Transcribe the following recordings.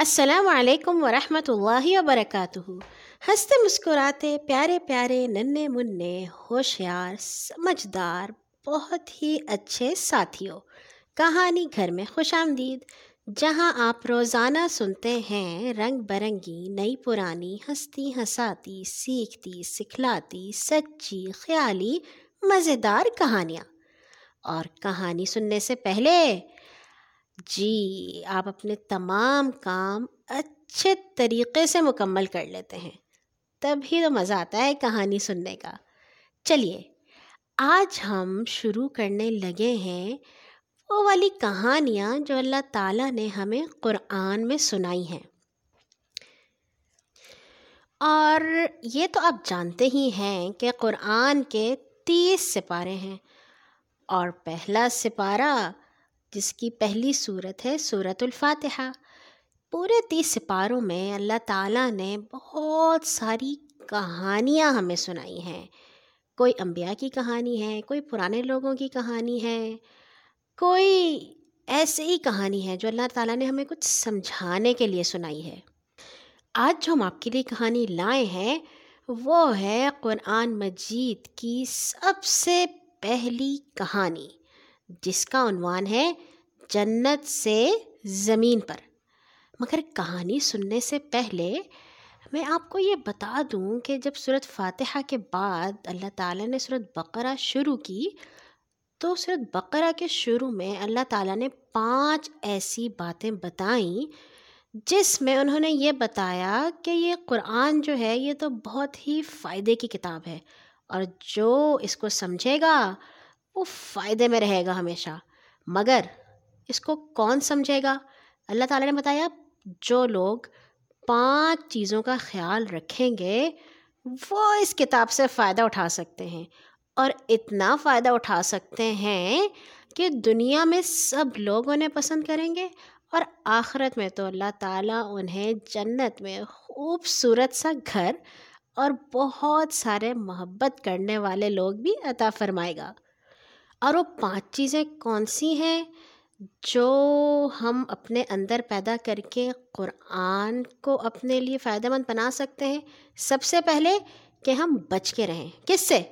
السلام علیکم ورحمۃ اللہ وبرکاتہ۔ ہنستے مسکراتے پیارے پیارے ننے منے ہوشیار، سمجھدار، بہت ہی اچھے ساتھیوں۔ کہانی گھر میں خوش آمدید۔ جہاں آپ روزانہ سنتے ہیں، رنگ برنگی، نئی پرانی ہستی ہساتی سیکھتی، سکھلاتی، سچی، خیالی، مزیدار کہانیاں۔ اور کہانی سننے سے پہلے جی آپ اپنے تمام کام اچھے طریقے سے مکمل کر لیتے ہیں۔ تبھی تو مزہ آتا ہے کہانی سننے کا۔ چلیے، آج ہم شروع کرنے لگے ہیں وہ والی کہانیاں جو اللہ تعالیٰ نے ہمیں قرآن میں سنائی ہیں۔ اور یہ تو آپ جانتے ہی ہیں کہ قرآن کے تیس سپارے ہیں۔ اور پہلا سپارہ جس کی پہلی صورت ہے صورت الفاتحہ۔ پورے تیس سپاروں میں اللہ تعالیٰ نے بہت ساری کہانیاں ہمیں سنائی ہیں۔ کوئی انبیاء کی کہانی ہے، کوئی پرانے لوگوں کی کہانی ہے، کوئی ایسی ہی کہانی ہے جو اللہ تعالیٰ نے ہمیں کچھ سمجھانے کے لیے سنائی ہے۔ آج جو ہم آپ کے لیے کہانی لائے ہیں، وہ ہے قرآن مجید کی سب سے پہلی کہانی۔ جس کا عنوان ہے جنت سے زمین پر۔ مگر کہانی سننے سے پہلے میں آپ کو یہ بتا دوں کہ جب صورت فاتحہ کے بعد اللہ تعالیٰ نے صورت بقرہ شروع کی، تو صورت بقرہ کے شروع میں اللہ تعالیٰ نے پانچ ایسی باتیں بتائیں جس میں انہوں نے یہ بتایا کہ یہ قرآن جو ہے، یہ تو بہت ہی فائدے کی کتاب ہے اور جو اس کو سمجھے گا وہ فائدے میں رہے گا ہمیشہ۔ مگر اس کو کون سمجھے گا؟ اللہ تعالیٰ نے بتایا، جو لوگ پانچ چیزوں کا خیال رکھیں گے، وہ اس کتاب سے فائدہ اٹھا سکتے ہیں۔ اور اتنا فائدہ اٹھا سکتے ہیں کہ دنیا میں سب لوگ انہیں پسند کریں گے اور آخرت میں تو اللہ تعالیٰ انہیں جنت میں خوبصورت سا گھر اور بہت سارے محبت کرنے والے لوگ بھی عطا فرمائے گا۔ اور وہ پانچ چیزیں کون سی ہیں جو ہم اپنے اندر پیدا کر کے قرآن کو اپنے لیے فائدہ مند بنا سکتے ہیں؟ سب سے پہلے کہ ہم بچ کے رہیں۔ کس سے؟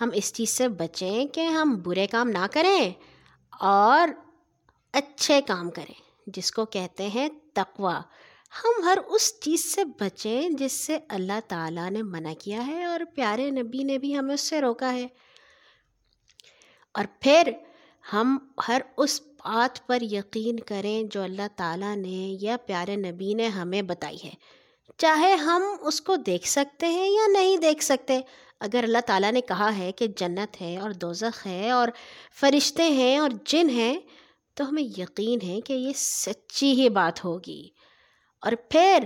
ہم اس چیز سے بچیں کہ ہم برے کام نہ کریں اور اچھے کام کریں، جس کو کہتے ہیں تقوا ہم ہر اس چیز سے بچیں جس سے اللہ تعالیٰ نے منع کیا ہے اور پیارے نبی نے بھی ہمیں اس سے روکا ہے۔ اور پھر ہم ہر اس بات پر یقین کریں جو اللہ تعالیٰ نے یا پیارے نبی نے ہمیں بتائی ہے۔ چاہے ہم اس کو دیکھ سکتے ہیں یا نہیں دیکھ سکتے، اگر اللہ تعالیٰ نے کہا ہے کہ جنت ہے اور دوزخ ہے اور فرشتے ہیں اور جن ہیں، تو ہمیں یقین ہے کہ یہ سچی ہی بات ہوگی۔ اور پھر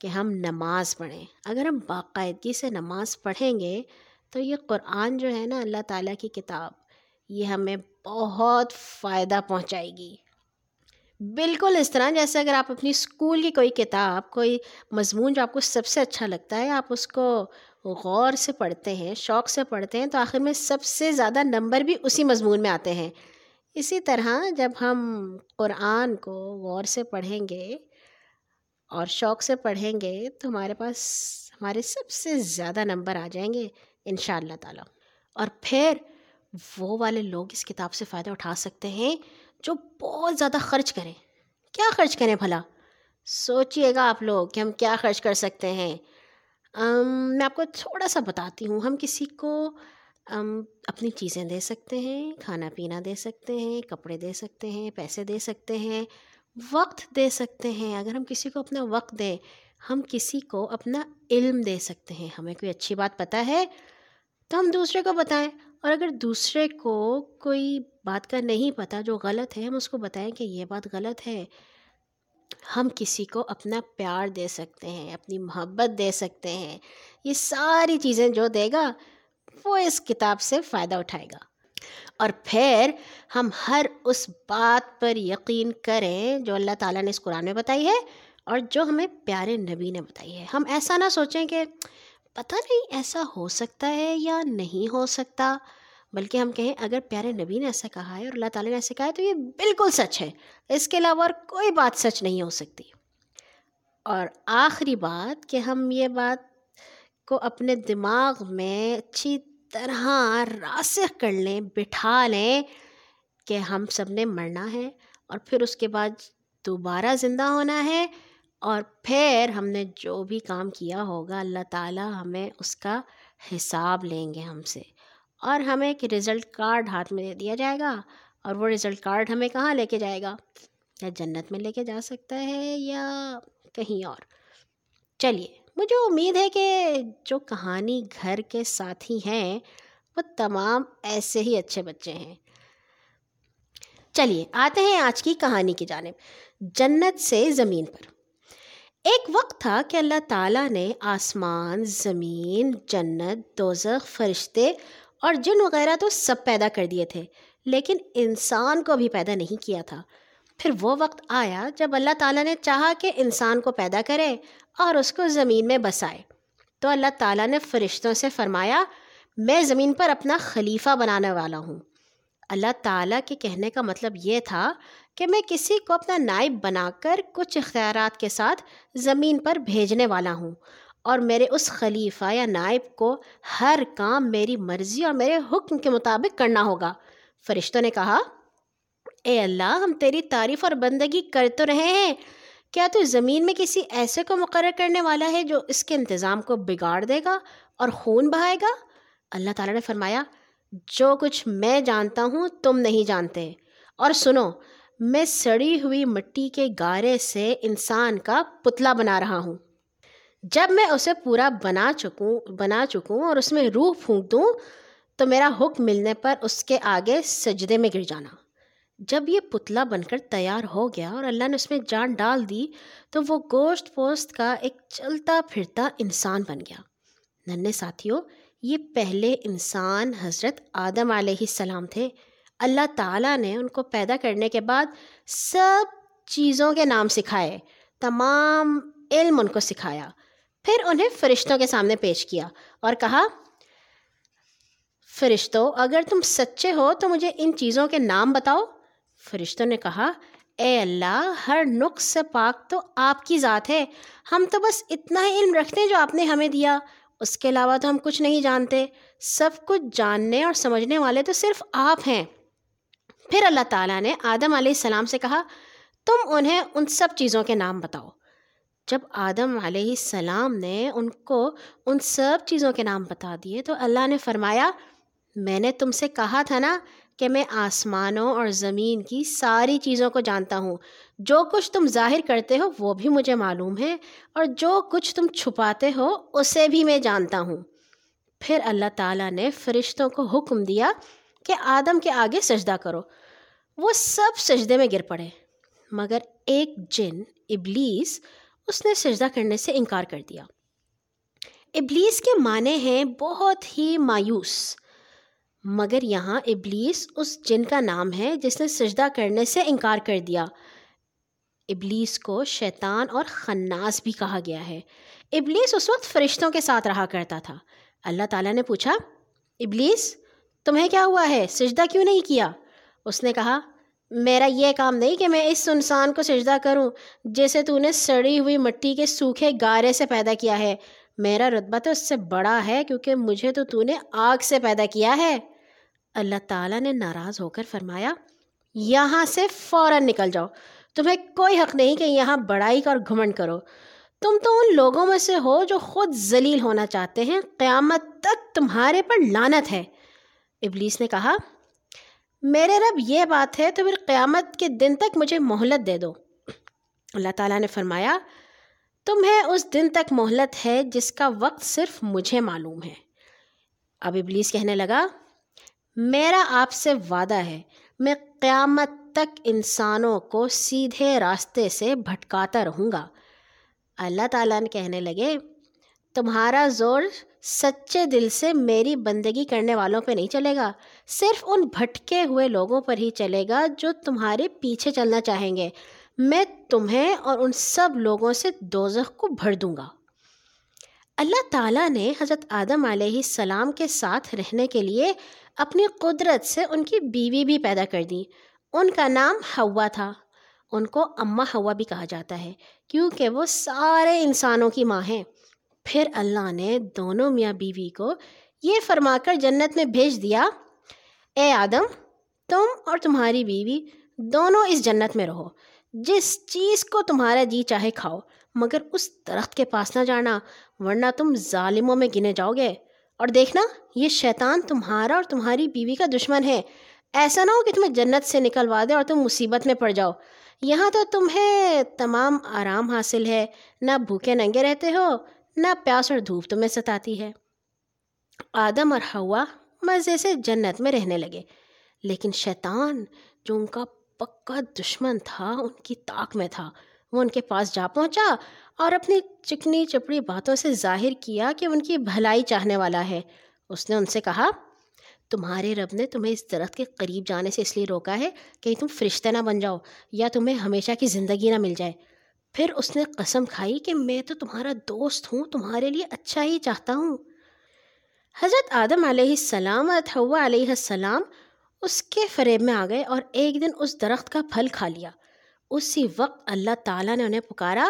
کہ ہم نماز پڑھیں۔ اگر ہم باقاعدگی سے نماز پڑھیں گے، تو یہ قرآن جو ہے نا، اللہ تعالیٰ کی کتاب یہ ہمیں بہت فائدہ پہنچائے گی۔ بالکل اس طرح جیسے اگر آپ اپنی اسکول کی کوئی کتاب، کوئی مضمون جو آپ کو سب سے اچھا لگتا ہے، آپ اس کو غور سے پڑھتے ہیں، شوق سے پڑھتے ہیں، تو آخر میں سب سے زیادہ نمبر بھی اسی مضمون میں آتے ہیں۔ اسی طرح جب ہم قرآن کو غور سے پڑھیں گے اور شوق سے پڑھیں گے، تو ہمارے پاس، ہمارے سب سے زیادہ نمبر آ جائیں گے ان شاء اللہ تعالیٰ۔ اور پھر وہ والے لوگ اس کتاب سے فائدہ اٹھا سکتے ہیں جو بہت زیادہ خرچ کریں۔ کیا خرچ کریں بھلا؟ سوچئے گا آپ لوگ کہ ہم کیا خرچ کر سکتے ہیں۔ میں آپ کو تھوڑا سا بتاتی ہوں۔ ہم کسی کو اپنی چیزیں دے سکتے ہیں، کھانا پینا دے سکتے ہیں، کپڑے دے سکتے ہیں، پیسے دے سکتے ہیں، وقت دے سکتے ہیں۔ اگر ہم کسی کو اپنا وقت دیں، ہم کسی کو اپنا علم دے سکتے ہیں۔ ہمیں کوئی اچھی بات پتہ ہے تو ہم دوسرے کو بتائیں۔ اور اگر دوسرے کو کوئی بات کا نہیں پتہ جو غلط ہے، ہم اس کو بتائیں کہ یہ بات غلط ہے۔ ہم کسی کو اپنا پیار دے سکتے ہیں، اپنی محبت دے سکتے ہیں۔ یہ ساری چیزیں جو دے گا، وہ اس کتاب سے فائدہ اٹھائے گا۔ اور پھر ہم ہر اس بات پر یقین کریں جو اللہ تعالیٰ نے اس قرآن میں بتائی ہے اور جو ہمیں پیارے نبی نے بتائی ہے۔ ہم ایسا نہ سوچیں کہ پتہ نہیں ایسا ہو سکتا ہے یا نہیں ہو سکتا۔ بلکہ ہم کہیں اگر پیارے نبی نے ایسا کہا ہے اور اللہ تعالیٰ نے ایسا کہا ہے تو یہ بالکل سچ ہے۔ اس کے علاوہ اور کوئی بات سچ نہیں ہو سکتی۔ اور آخری بات کہ ہم یہ بات کو اپنے دماغ میں اچھی طرح راسخ کر لیں، بٹھا لیں کہ ہم سب نے مرنا ہے اور پھر اس کے بعد دوبارہ زندہ ہونا ہے۔ اور پھر ہم نے جو بھی کام کیا ہوگا، اللہ تعالیٰ ہمیں اس کا حساب لیں گے ہم سے۔ اور ہمیں ایک رزلٹ کارڈ ہاتھ میں دے دیا جائے گا۔ اور وہ رزلٹ کارڈ ہمیں کہاں لے کے جائے گا؟ یا جنت میں لے کے جا سکتا ہے یا کہیں اور۔ چلیے، مجھے امید ہے کہ جو کہانی گھر کے ساتھی ہیں، وہ تمام ایسے ہی اچھے بچے ہیں۔ چلیے، آتے ہیں آج کی کہانی کی جانب۔ جنت سے زمین پر۔ ایک وقت تھا کہ اللہ تعالیٰ نے آسمان، زمین، جنت، دوزخ، فرشتے اور جن وغیرہ تو سب پیدا کر دیے تھے، لیکن انسان کو بھی پیدا نہیں کیا تھا۔ پھر وہ وقت آیا جب اللہ تعالیٰ نے چاہا کہ انسان کو پیدا کرے اور اس کو زمین میں بسائے۔ تو اللہ تعالیٰ نے فرشتوں سے فرمایا، میں زمین پر اپنا خلیفہ بنانے والا ہوں۔ اللہ تعالیٰ کے کہنے کا مطلب یہ تھا کہ میں کسی کو اپنا نائب بنا کر کچھ اختیارات کے ساتھ زمین پر بھیجنے والا ہوں اور میرے اس خلیفہ یا نائب کو ہر کام میری مرضی اور میرے حکم کے مطابق کرنا ہوگا۔ فرشتوں نے کہا، اے اللہ، ہم تیری تعریف اور بندگی کر تو رہے ہیں۔ کیا تو زمین میں کسی ایسے کو مقرر کرنے والا ہے جو اس کے انتظام کو بگاڑ دے گا اور خون بہائے گا؟ اللہ تعالیٰ نے فرمایا جو کچھ میں جانتا ہوں، تم نہیں جانتے۔ اور سنو، میں سڑی ہوئی مٹی کے گارے سے انسان کا پتلا بنا رہا ہوں۔ جب میں اسے پورا بنا چکوں بنا چکوں اور اس میں روح پھونک دوں تو میرا حکم ملنے پر اس کے آگے سجدے میں گر جانا۔ جب یہ پتلا بن کر تیار ہو گیا اور اللہ نے اس میں جان ڈال دی، تو وہ گوشت پوست کا ایک چلتا پھرتا انسان بن گیا۔ ننے ساتھیوں یہ پہلے انسان حضرت آدم علیہ السلام تھے۔ اللہ تعالیٰ نے ان کو پیدا کرنے کے بعد سب چیزوں کے نام سکھائے، تمام علم ان کو سکھایا۔ پھر انہیں فرشتوں کے سامنے پیش کیا اور کہا، فرشتوں، اگر تم سچے ہو تو مجھے ان چیزوں کے نام بتاؤ۔ فرشتوں نے کہا، اے اللہ، ہر نقص سے پاک تو آپ کی ذات ہے۔ ہم تو بس اتنا ہی علم رکھتے ہیں جو آپ نے ہمیں دیا۔ اس کے علاوہ تو ہم کچھ نہیں جانتے۔ سب کچھ جاننے اور سمجھنے والے تو صرف آپ ہیں۔ پھر اللہ تعالیٰ نے آدم علیہ السلام سے کہا، تم انہیں ان سب چیزوں کے نام بتاؤ۔ جب آدم علیہ السلام نے ان کو ان سب چیزوں کے نام بتا دیے تو اللہ نے فرمایا، میں نے تم سے کہا تھا نا کہ میں آسمانوں اور زمین کی ساری چیزوں کو جانتا ہوں۔ جو کچھ تم ظاہر کرتے ہو وہ بھی مجھے معلوم ہے، اور جو کچھ تم چھپاتے ہو اسے بھی میں جانتا ہوں۔ پھر اللہ تعالیٰ نے فرشتوں کو حکم دیا کہ آدم کے آگے سجدہ کرو۔ وہ سب سجدے میں گر پڑے، مگر ایک جن، ابلیس، اس نے سجدہ کرنے سے انکار کر دیا۔ ابلیس کے معنی ہیں بہت ہی مایوس، مگر یہاں ابلیس اس جن کا نام ہے جس نے سجدہ کرنے سے انکار کر دیا۔ ابلیس کو شیطان اور خناس بھی کہا گیا ہے۔ ابلیس اس وقت فرشتوں کے ساتھ رہا کرتا تھا۔ اللہ تعالیٰ نے پوچھا، ابلیس، تمہیں کیا ہوا ہے؟ سجدہ کیوں نہیں کیا؟ اس نے کہا، میرا یہ کام نہیں کہ میں اس انسان کو سجدہ کروں جیسے تو نے سڑی ہوئی مٹی کے سوکھے گارے سے پیدا کیا ہے۔ میرا رتبہ تو اس سے بڑا ہے کیونکہ مجھے تو تو نے آگ سے پیدا کیا ہے۔ اللہ تعالیٰ نے ناراض ہو کر فرمایا، یہاں سے فوراً نکل جاؤ۔ تمہیں کوئی حق نہیں کہ یہاں بڑائی کا اور گھمنڈ کرو۔ تم تو ان لوگوں میں سے ہو جو خود ذلیل ہونا چاہتے ہیں۔ قیامت تک تمہارے پر لانت ہے۔ ابلیس نے کہا، میرے رب، یہ بات ہے تو پھر قیامت کے دن تک مجھے مہلت دے دو۔ اللہ تعالیٰ نے فرمایا، تمہیں اس دن تک مہلت ہے جس کا وقت صرف مجھے معلوم ہے۔ اب ابلیس کہنے لگا، میرا آپ سے وعدہ ہے میں قیامت تک انسانوں کو سیدھے راستے سے بھٹکاتا رہوں گا۔ اللہ تعالیٰ نے کہنے لگے، تمہارا زور سچے دل سے میری بندگی کرنے والوں پہ نہیں چلے گا، صرف ان بھٹکے ہوئے لوگوں پر ہی چلے گا جو تمہارے پیچھے چلنا چاہیں گے۔ میں تمہیں اور ان سب لوگوں سے دوزخ کو بھر دوں گا۔ اللہ تعالیٰ نے حضرت آدم علیہ السلام کے ساتھ رہنے کے لیے اپنی قدرت سے ان کی بیوی بھی پیدا کر دی۔ ان کا نام ہوا تھا۔ ان کو اماں ہوا بھی کہا جاتا ہے، کیونکہ وہ سارے انسانوں کی ماں ہیں۔ پھر اللہ نے دونوں میاں بیوی کو یہ فرما کر جنت میں بھیج دیا، اے آدم، تم اور تمہاری بیوی دونوں اس جنت میں رہو۔ جس چیز کو تمہارا جی چاہے کھاؤ۔ مگر اس درخت کے پاس نہ جانا، ورنہ تم ظالموں میں گنے جاؤ گے۔ اور دیکھنا، یہ شیطان تمہارا اور تمہاری بیوی کا دشمن ہے۔ ایسا نہ ہو کہ تمہیں جنت سے نکلوا دے اور تم مصیبت میں پڑ جاؤ۔ یہاں تو تمہیں تمام آرام حاصل ہے۔ نہ بھوکے ننگے رہتے ہو، نہ پیاس اور دھوپ تمہیں ستاتی ہے۔ آدم اور ہوا مزے سے جنت میں رہنے لگے۔ لیکن شیطان، جو ان کا پکا دشمن تھا، ان کی طاق میں تھا۔ وہ ان کے پاس جا پہنچا اور اپنی چکنی چپڑی باتوں سے ظاہر کیا کہ ان کی بھلائی چاہنے والا ہے۔ اس نے ان سے کہا، تمہارے رب نے تمہیں اس درخت کے قریب جانے سے اس لیے روکا ہے کہ تم فرشتہ نہ بن جاؤ یا تمہیں ہمیشہ کی زندگی نہ مل جائے۔ پھر اس نے قسم کھائی کہ میں تو تمہارا دوست ہوں، تمہارے لیے اچھا ہی چاہتا ہوں۔ حضرت آدم علیہ السلام اور علیہ السلام اس کے فریب میں آ گئے اور ایک دن اس درخت کا پھل کھا لیا۔ اسی وقت اللہ تعالیٰ نے انہیں پکارا،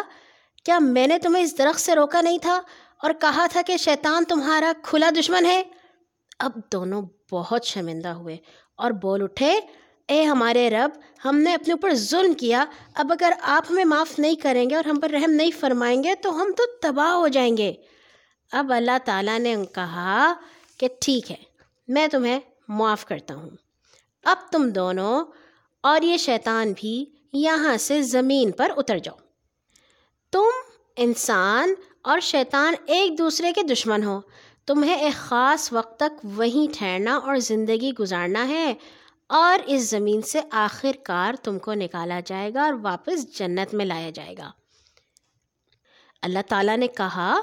کیا میں نے تمہیں اس درخت سے روکا نہیں تھا اور کہا تھا کہ شیطان تمہارا کھلا دشمن ہے؟ اب دونوں بہت شرمندہ ہوئے اور بول اٹھے، اے ہمارے رب، ہم نے اپنے اوپر ظلم کیا، اب اگر آپ ہمیں معاف نہیں کریں گے اور ہم پر رحم نہیں فرمائیں گے تو ہم تو تباہ ہو جائیں گے۔ اب اللہ تعالیٰ نے کہا کہ ٹھیک ہے، میں تمہیں معاف کرتا ہوں۔ اب تم دونوں اور یہ شیطان بھی یہاں سے زمین پر اتر جاؤ۔ تم انسان اور شیطان ایک دوسرے کے دشمن ہو۔ تمہیں ایک خاص وقت تک وہیں ٹھہرنا اور زندگی گزارنا ہے اور اس زمین سے آخر کار تم کو نکالا جائے گا اور واپس جنت میں لایا جائے گا۔ اللہ تعالیٰ نے کہا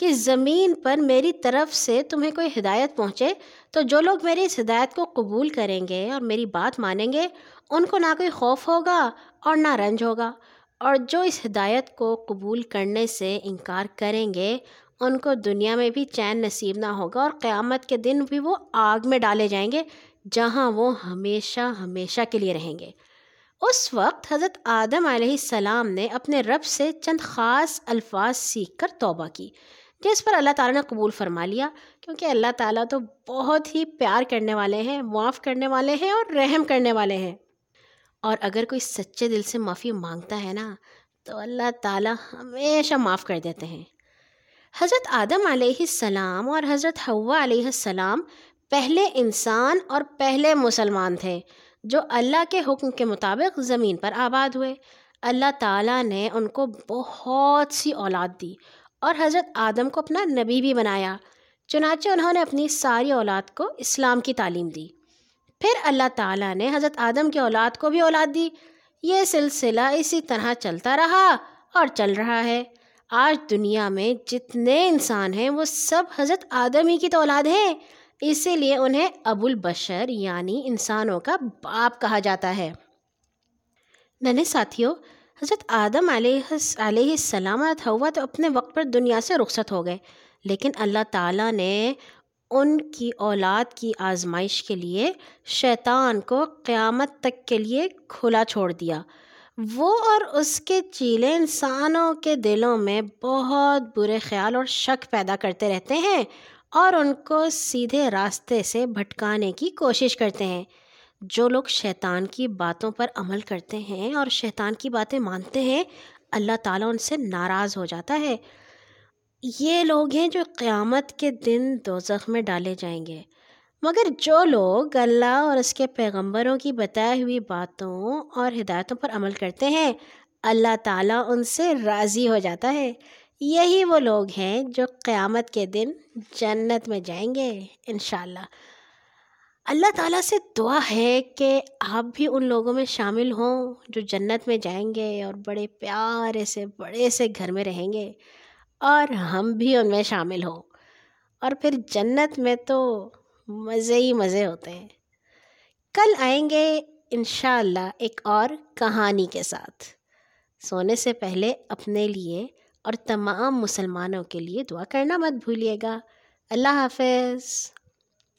کہ زمین پر میری طرف سے تمہیں کوئی ہدایت پہنچے، تو جو لوگ میری اس ہدایت کو قبول کریں گے اور میری بات مانیں گے، ان کو نہ کوئی خوف ہوگا اور نہ رنج ہوگا۔ اور جو اس ہدایت کو قبول کرنے سے انکار کریں گے، ان کو دنیا میں بھی چین نصیب نہ ہوگا اور قیامت کے دن بھی وہ آگ میں ڈالے جائیں گے، جہاں وہ ہمیشہ ہمیشہ کے لیے رہیں گے۔ اس وقت حضرت آدم علیہ السلام نے اپنے رب سے چند خاص الفاظ سیکھ کر توبہ کی۔ جس پر اللہ تعالیٰ نے قبول فرما لیا، کیونکہ اللہ تعالیٰ تو بہت ہی پیار کرنے والے ہیں، معاف کرنے والے ہیں اور رحم کرنے والے ہیں۔ اور اگر کوئی سچے دل سے معافی مانگتا ہے نا، تو اللہ تعالیٰ ہمیشہ معاف کر دیتے ہیں۔ حضرت آدم علیہ السلام اور حضرت ہوا علیہ السلام پہلے انسان اور پہلے مسلمان تھے، جو اللہ کے حکم کے مطابق زمین پر آباد ہوئے۔ اللہ تعالیٰ نے ان کو بہت سی اولاد دی اور حضرت آدم کو اپنا نبی بھی بنایا، چنانچہ انہوں نے اپنی ساری اولاد کو اسلام کی تعلیم دی۔ پھر اللہ تعالیٰ نے حضرت آدم کی اولاد کو بھی اولاد دی۔ یہ سلسلہ اسی طرح چلتا رہا اور چل رہا ہے۔ آج دنیا میں جتنے انسان ہیں، وہ سب حضرت آدم ہی کی تو اولاد ہیں۔ اسی لیے انہیں ابو البشر یعنی انسانوں کا باپ کہا جاتا ہے۔ ننے ساتھیوں حضرت آدم علیہ علیہ السلام ہوا تو اپنے وقت پر دنیا سے رخصت ہو گئے، لیکن اللہ تعالیٰ نے ان کی اولاد کی آزمائش کے لیے شیطان کو قیامت تک کے لیے کھلا چھوڑ دیا۔ وہ اور اس کے چیلے انسانوں کے دلوں میں بہت برے خیال اور شک پیدا کرتے رہتے ہیں اور ان کو سیدھے راستے سے بھٹکانے کی کوشش کرتے ہیں۔ جو لوگ شیطان کی باتوں پر عمل کرتے ہیں اور شیطان کی باتیں مانتے ہیں، اللہ تعالیٰ ان سے ناراض ہو جاتا ہے۔ یہ لوگ ہیں جو قیامت کے دن دوزخ میں ڈالے جائیں گے۔ مگر جو لوگ اللہ اور اس کے پیغمبروں کی بتائی ہوئی باتوں اور ہدایتوں پر عمل کرتے ہیں، اللہ تعالیٰ ان سے راضی ہو جاتا ہے۔ یہی وہ لوگ ہیں جو قیامت کے دن جنت میں جائیں گے، انشاءاللہ۔ اللہ اللہ تعالیٰ سے دعا ہے کہ آپ بھی ان لوگوں میں شامل ہوں جو جنت میں جائیں گے اور بڑے پیارے سے بڑے سے گھر میں رہیں گے اور ہم بھی ان میں شامل ہوں۔ اور پھر جنت میں تو مزے ہی مزے ہوتے ہیں۔ کل آئیں گے انشاءاللہ ایک اور کہانی کے ساتھ۔ سونے سے پہلے اپنے لیے اور تمام مسلمانوں کے لیے دعا کرنا مت بھولیے گا۔ اللہ حافظ۔